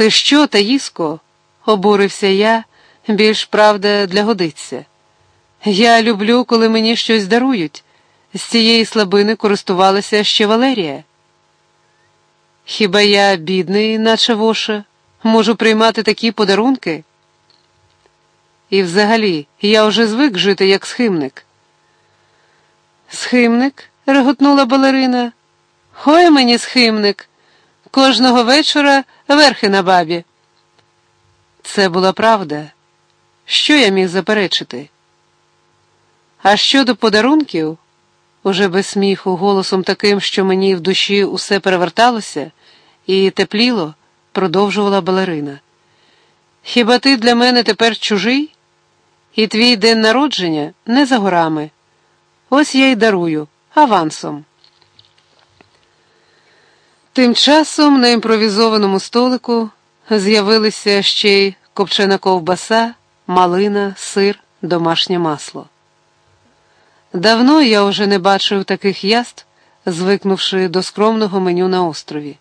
Ти що, Таїско? обурився я, більш правда для годиться. Я люблю, коли мені щось дарують. З цієї слабини користувалася ще Валерія. Хіба я бідний, наче воша, можу приймати такі подарунки? І взагалі, я вже звик жити як схимник. Схимник? реготнула балерина. Ой мені схимник. Кожного вечора верхи на бабі. Це була правда. Що я міг заперечити? А щодо подарунків, уже без сміху, голосом таким, що мені в душі усе переверталося і тепліло, продовжувала балерина. Хіба ти для мене тепер чужий? І твій день народження не за горами. Ось я й дарую авансом. Тим часом на імпровізованому столику з'явилися ще й копчена ковбаса, малина, сир, домашнє масло. Давно я вже не бачив таких яств, звикнувши до скромного меню на острові.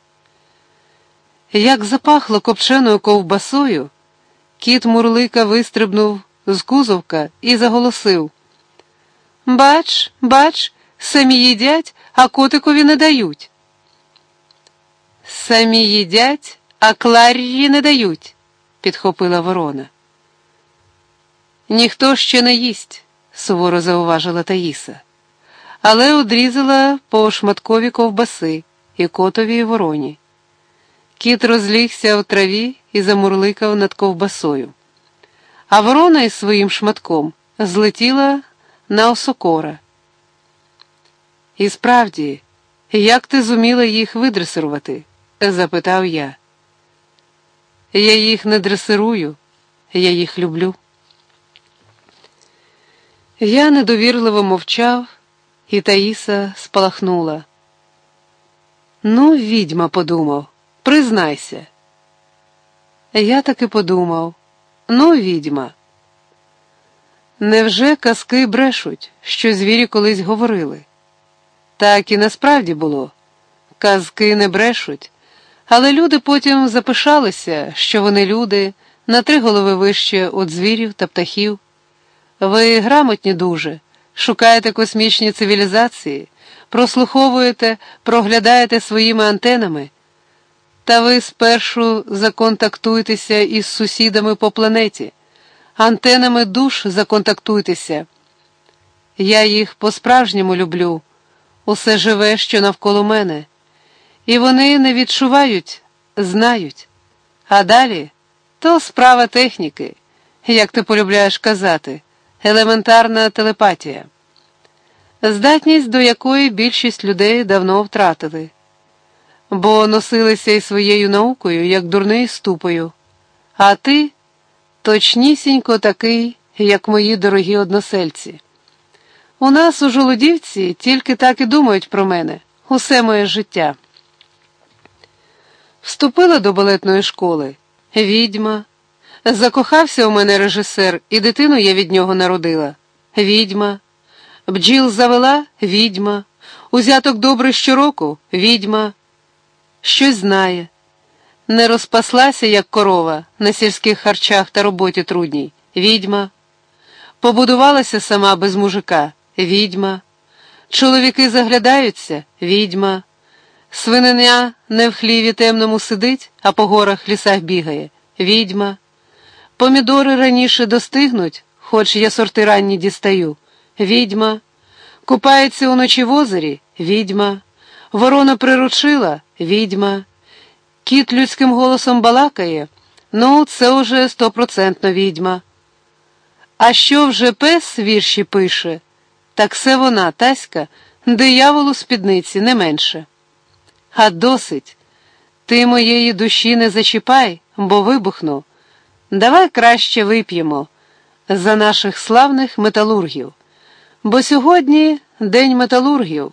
Як запахло копченою ковбасою, кіт Мурлика вистрибнув з кузовка і заголосив Бач, бач, самі їдять, а котикові не дають. Самі їдять, а Кларі не дають, підхопила ворона. Ніхто ще не їсть, суворо зауважила Таїса, але одрізала по шматкові ковбаси і котові і вороні. Кіт розлігся в траві і замурликав над ковбасою. А ворона із своїм шматком злетіла на осокора. І справді, як ти зуміла їх видресирувати? Запитав я. Я їх не дресирую, я їх люблю. Я недовірливо мовчав, і Таїса спалахнула. Ну, відьма, подумав, признайся. Я таки подумав, ну, відьма. Невже казки брешуть, що звірі колись говорили? Так і насправді було. Казки не брешуть, але люди потім запишалися, що вони люди, на три голови вище від звірів та птахів. Ви грамотні дуже, шукаєте космічні цивілізації, прослуховуєте, проглядаєте своїми антенами. Та ви спершу законтактуйтеся із сусідами по планеті, антенами душ законтактуйтеся. Я їх по-справжньому люблю, усе живе, що навколо мене, і вони не відчувають, знають. А далі то справа техніки, як ти полюбляєш казати елементарна телепатія, здатність до якої більшість людей давно втратили, бо носилися й своєю наукою, як дурний ступою, а ти точнісінько такий, як мої дорогі односельці. У нас у Жолодівці тільки так і думають про мене, усе моє життя. Вступила до балетної школи відьма. Закохався у мене режисер, і дитину я від нього народила. Відьма. Бджіл завела відьма. Узяток добрий щороку відьма. Щось знає. Не розпаслася, як корова, на сільських харчах та роботі трудній. Відьма. Побудувалася сама без мужика відьма. Чоловіки заглядаються відьма. Свиненя не в хліві темному сидить, а по горах лісах бігає відьма. Помідори раніше достигнуть, хоч я сорти ранні дістаю. Відьма. Купається уночі в озері відьма. Ворона приручила відьма. Кіт людським голосом балакає. Ну, це уже стопроцентно відьма. А що вже пес вірші пише, так це вона, Таська, дияволу спідниці не менше. А досить. Ти моєї душі не зачіпай, бо вибухну. Давай краще вип'ємо за наших славних металургів, бо сьогодні день металургів.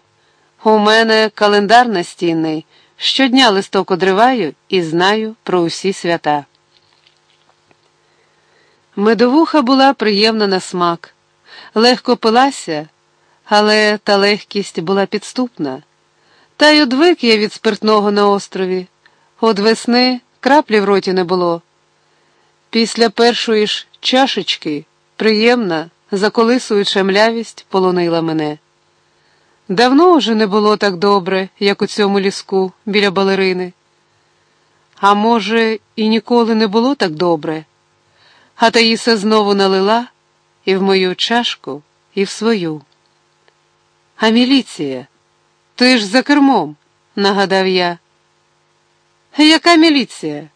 У мене календар настінний, щодня листок одриваю і знаю про усі свята. Медовуха була приємна на смак, легко пилася, але та легкість була підступна. Та й одвик я від спиртного на острові. От весни краплі в роті не було. Після першої ж чашечки приємна, заколисуюча млявість полонила мене. Давно вже не було так добре, як у цьому ліску біля балерини. А може, і ніколи не було так добре. А Таїса знову налила і в мою чашку, і в свою. А міліція, ти ж за кермом, нагадав я. Яка міліція?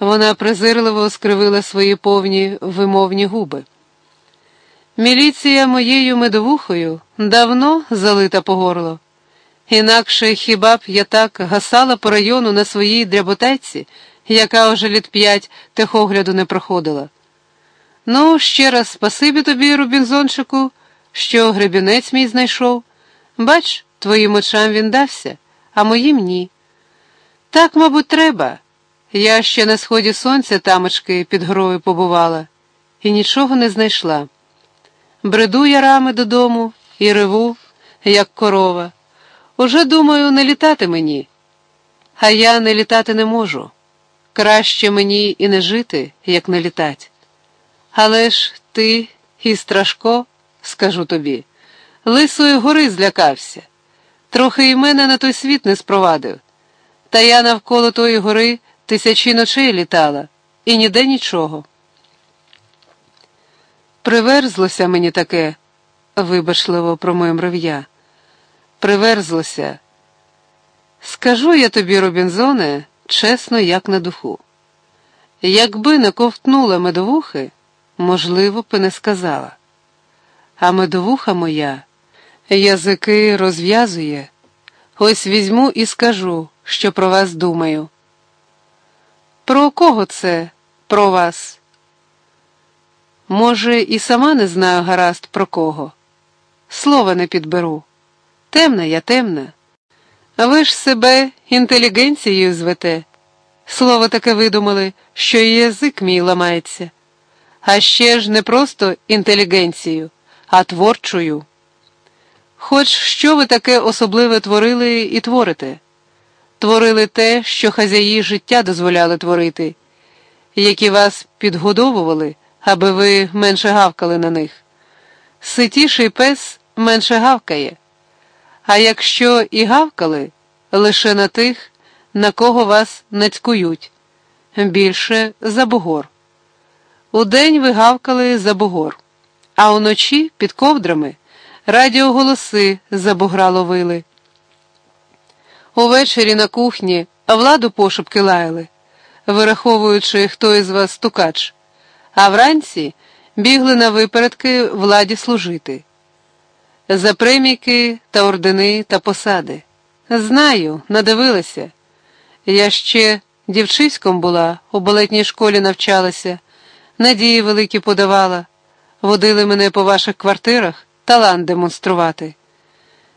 Вона презирливо скривила свої повні вимовні губи. Міліція моєю медовухою давно залита по горло. Інакше хіба б я так гасала по району на своїй дряботайці, яка вже літ п'ять техогляду не проходила. Ну, ще раз спасибі тобі, Рубінзончику, що гребінець мій знайшов. Бач, твоїм очам він дався, а моїм ні. Так, мабуть, треба. Я ще на сході сонця тамочки під грою побувала і нічого не знайшла. Бреду я рами додому і реву, як корова. Уже думаю, не літати мені, а я не літати не можу. Краще мені і не жити, як не літать. Але ж ти і страшко, скажу тобі, лисої гори злякався. Трохи і мене на той світ не спровадив. Та я навколо тої гори тисячі ночей літала, і ніде нічого. Приверзлося мені таке, вибачливо промимрив я. Приверзлося. Скажу я тобі, Робінзоне, чесно, як на духу. Якби не ковтнула медовухи, можливо, б не сказала. А медовуха моя язики розв'язує. Ось візьму і скажу, що про вас думаю. Про кого це про вас? Може, і сама не знаю гаразд про кого. Слова не підберу. Темна я темна. А Ви ж себе інтелігенцією звете. Слово таке видумали, що і язик мій ламається. А ще ж не просто інтелігенцію, а творчою. Хоч що ви таке особливе творили і творите? Творили те, що хазяї життя дозволяли творити, які вас підгодовували, аби ви менше гавкали на них. Ситіший пес менше гавкає. А якщо і гавкали, лише на тих, на кого вас нацькують, більше за бугор. Удень ви гавкали за бугор, а уночі під ковдрами радіоголоси за бугра ловили. Увечері на кухні владу пошепки лаяли, вираховуючи, хто із вас стукач, а вранці бігли на випередки владі служити. За премійки та ордени та посади. Знаю, надивилася. Я ще дівчиськом була, у балетній школі навчалася, надії великі подавала, водили мене по ваших квартирах талант демонструвати.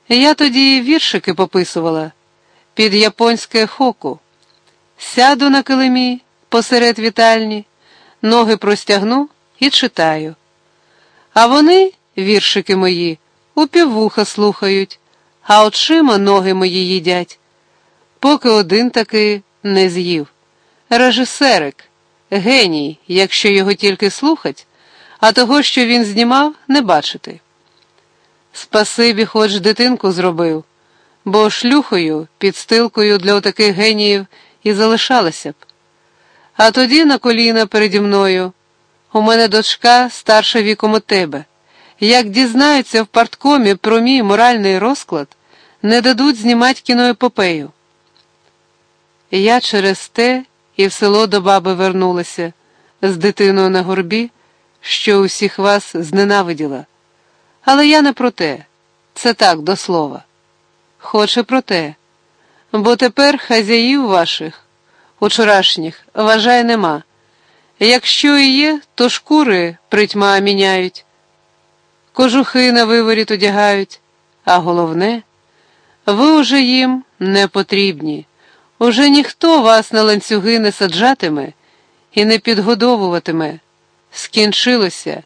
Я тоді віршики пописувала під японське хоку. Сяду на килимі посеред вітальні, ноги простягну і читаю. А вони, віршики мої, у піввуха слухають, а очима ноги мої їдять, поки один таки не з'їв. Режисерик, геній, якщо його тільки слухать, а того, що він знімав, не бачити. Спасибі, хоч дитинку зробив, бо шлюхою, підстилкою для отаких геніїв і залишалася б. А тоді на коліна переді мною. У мене дочка старша віком у тебе. Як дізнаються в парткомі про мій моральний розклад, не дадуть знімати кіноепопею. Я через те і в село до баби вернулася з дитиною на горбі, що усіх вас зненавиділа. Але я не про те, це так до слова. Хоче про те, бо тепер хазяїв ваших, учорашніх, вважай, нема. Якщо і є, то шкури притьма міняють, кожухи на виворіт одягають, а головне, ви уже їм не потрібні. Уже ніхто вас на ланцюги не саджатиме і не підгодовуватиме. Скінчилося.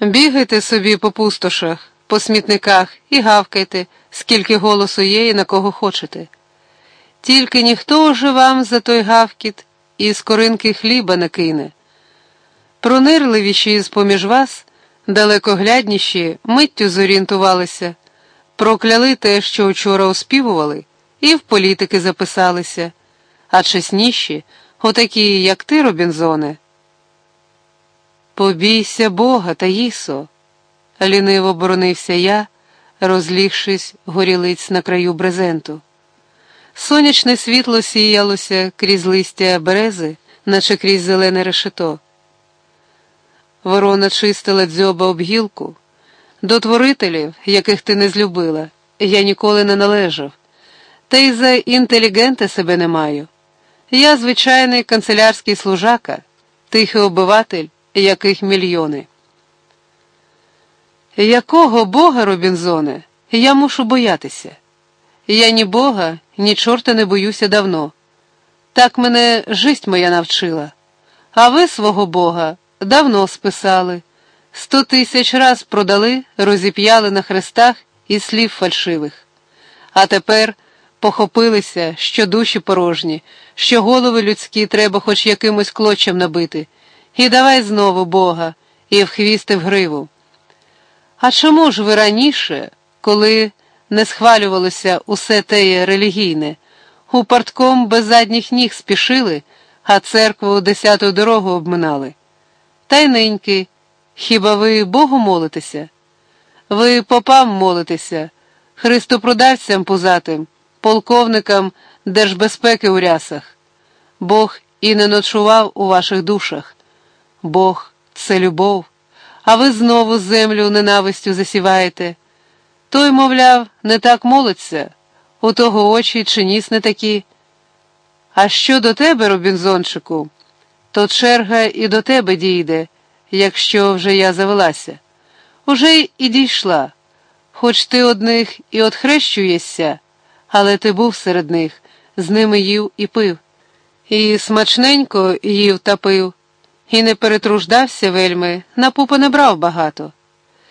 Бігайте собі по пустошах, по смітниках і гавкайте, скільки голосу є і на кого хочете. Тільки ніхто уже вам за той гавкіт і з коринки хліба накине. Пронирливіші з поміж вас, далекоглядніші, миттю зорієнтувалися, прокляли те, що вчора оспівували, і в політики записалися, а чесніші, отакі, як ти, Робінзоне. Побійся Бога, Таїсо, ліниво боронився я, розлігшись горілиць на краю брезенту. Сонячне світло сіялося крізь листя берези, наче крізь зелене решето. Ворона чистила дзьоба об гілку. До творителів, яких ти не злюбила, я ніколи не належав, та й за інтелігента себе не маю. Я звичайний канцелярський служака, тихий обиватель, яких мільйони. Якого бога, Робінзоне, я мушу боятися? Я ні бога, ні чорта не боюся давно. Так мене жисть моя навчила. А ви свого бога давно списали. Сто тисяч раз продали, розіп'яли на хрестах із слів фальшивих. А тепер похопилися, що душі порожні, що голови людські треба хоч якимось клочем набити. І давай знову Бога, і в хвісти в гриву. А чому ж ви раніше, коли не схвалювалося усе теє релігійне, у партком без задніх ніг спішили, а церкву десяту дорогу обминали? Та й неньки, хіба ви Богу молитеся? Ви попам молитеся, христопродавцям пузатим, полковникам держбезпеки у рясах. Бог і не ночував у ваших душах. Бог це любов, а ви знову землю ненавистю засіваєте. Той, мовляв, не так молиться, у того очі чи ніс не такі. А що до тебе, Робінзончику, то черга і до тебе дійде, якщо вже я завелася. Уже і дійшла, хоч ти одних і отхрещуєшся, але ти був серед них, з ними їв і пив, і смачненько їв та пив, і не перетруждався вельми, на пупа не брав багато.